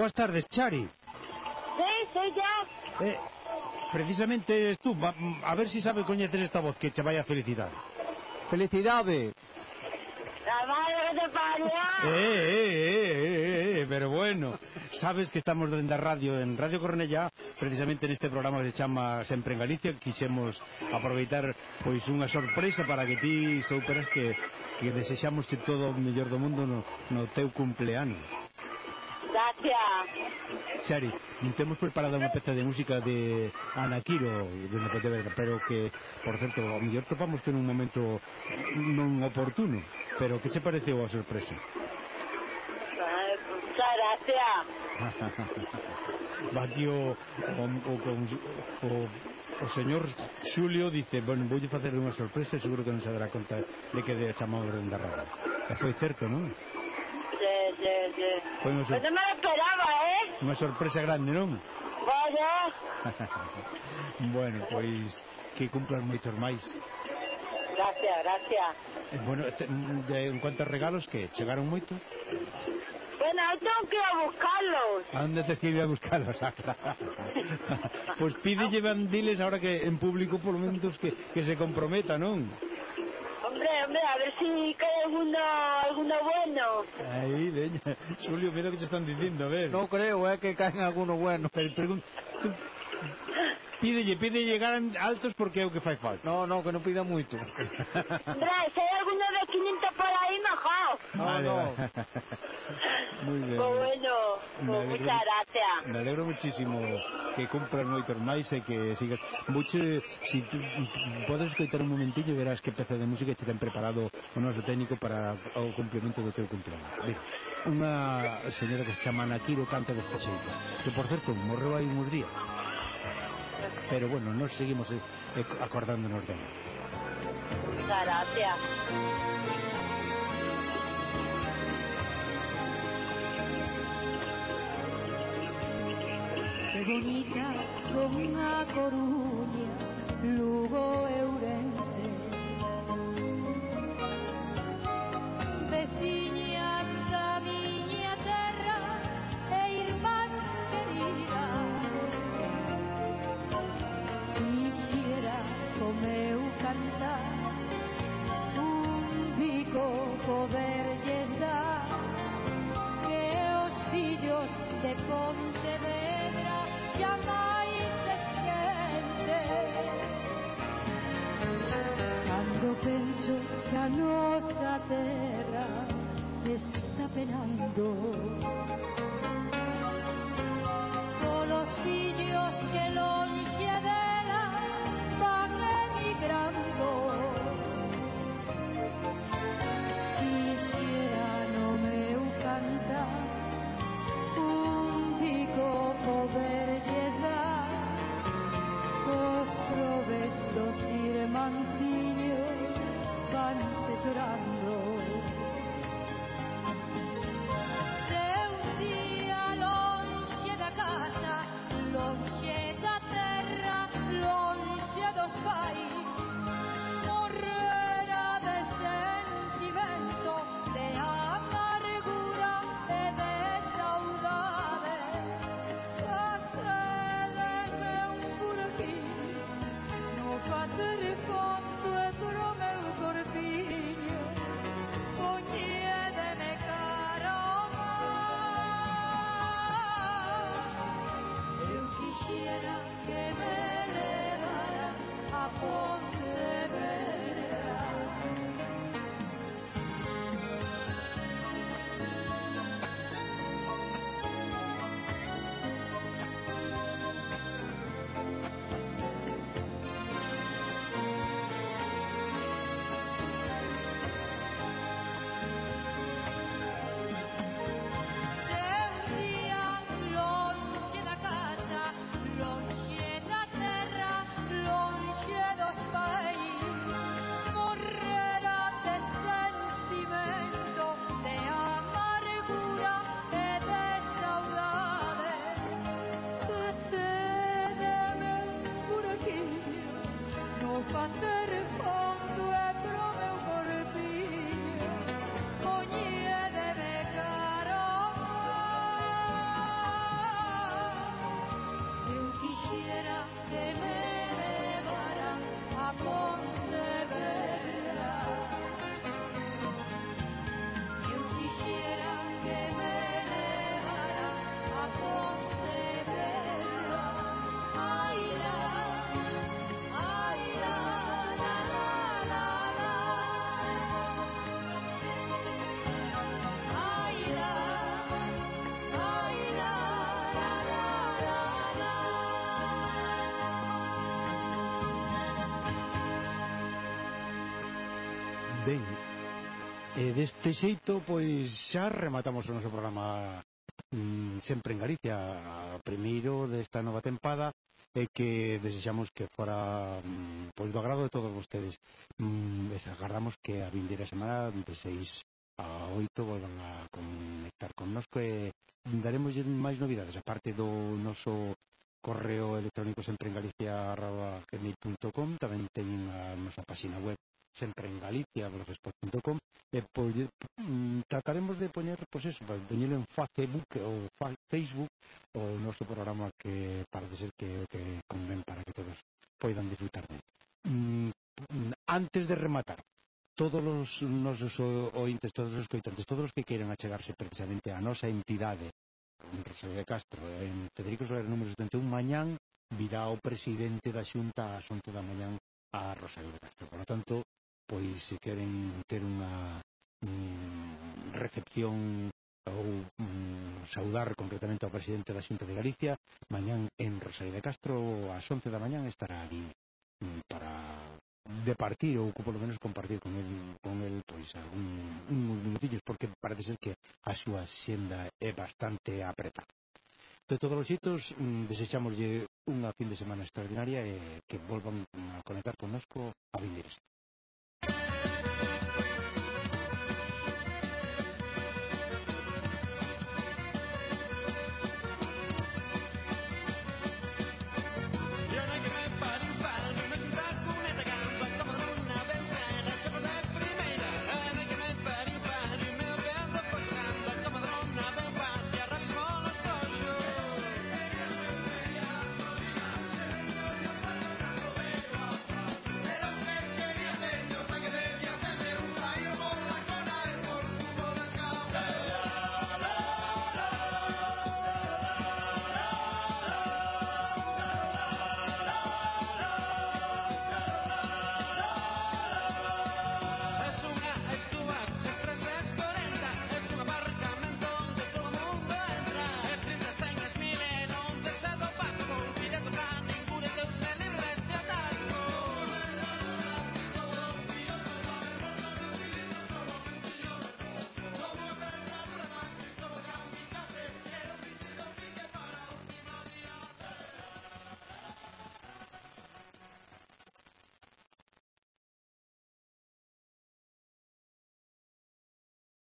Boas tardes, Chari. Sí, soy yo. Eh, precisamente tú, a ver se si sabe coñecer esta voz que che vai a felicidade. Felicidade. La madre que te parió. Eh, eh, eh, eh, eh, pero bueno, sabes que estamos dentro da radio, en Radio Cornellá, precisamente neste programa que se chama Sempre en Galicia, quixemos aproveitar pois unha sorpresa para que ti souperas que, que desexamos que todo o mellor do mundo no, no teu cumpleaños. Gracias. Xari, temos preparada unha peza de música de Ana Quiro de Pontevedra, pero que, por certo, a mellor topamos en un momento non oportuno, pero que che pareceu a sorpresa? Muchas gracias. Va aquí o, o, o, o, o señor Xulio dice, bueno, voulle facer unha sorpresa e seguro que non se dará conta de que de chamado de onda rara. E foi certo, non? sí, sí, sí. Foi unha sor... Pues non me esperaba, eh? Unha sorpresa grande, non? Vaya. bueno, pois que cumplan moitos máis. Gracias, gracias. Eh, bueno, te, de, en cuanto a regalos, que? Chegaron moito? Bueno, eu tengo que ir a buscarlos. A onde tes que ir a buscarlos? pois pues pídelle, ah. bandiles ahora que en público, por lo menos, que, que se comprometa, non? Hombre, hombre, a ver si cae alguno, alguno bueno. Ahí, leña. Julio, mira lo que te están diciendo, a ver. No creo, eh, que caen alguno bueno. Pero pregunta... Tú... Pídelle, pídelle llegar altos porque é o que fai falta. No, no, que non pida moito. Hombre, se hai alguno de 500 para Oh, vale. no. Muy bien. Pues bueno, pues alegro, muchas gracias. Me alegro muchísimo que cumplas moito máis e que sigas. Mucho, si tú podes escoitar un momentillo, verás que peza de música che ten preparado o noso técnico para o complemento do teu cumpleaños. Mira, unha señora que se chama Nakiro canta deste xeito, que por certo morreu hai uns días. Pero bueno, nos seguimos eh, acordándonos de ela. Muchas gracias. Que bonita son a Coruña, Lugo e Ourense Veciñas da miña terra e irmás queridas Quixera co meu cantar un bico poderlles dar que os fillos de Pontevedra pienso que a nosa terra está penando mancillo, canse llorando. Father, Father. Ben, e deste xeito, pois xa rematamos o noso programa mm, sempre en Galicia, primeiro desta nova tempada, e que desexamos que fora mm, pois do agrado de todos vostedes. Mm, agardamos que a vindeira semana de seis a oito volvan a conectar connosco e daremos máis novidades, aparte do noso correo electrónico sempre en galicia.gmail.com tamén teñen a nosa página web sempre en Galicia, blogspot.com, e pois, mm, trataremos de poñer, pois eso, poñelo en Facebook ou Facebook o noso programa que parece ser que que convén para que todos poidan disfrutar de. Mm, antes de rematar, todos os nosos ointes, todos os coitantes, todos os que queiran achegarse precisamente á nosa entidade, en Rosario de Castro, en Federico Soler número 71, mañán virá o presidente da Xunta ás 11 da mañán a Rosario de Castro. Por lo tanto, pois se queren ter unha mm, recepción ou mm, saudar concretamente ao presidente da Xunta de Galicia, mañán en Rosario de Castro ás 11 da mañán estará ali mm, para departir ou polo menos compartir con el, con el pois algún un minutillos porque parece ser que a súa xenda é bastante apretada. De todos os xitos, mm, desechámoslle unha fin de semana extraordinaria e que volvan a conectar connosco a vinderes.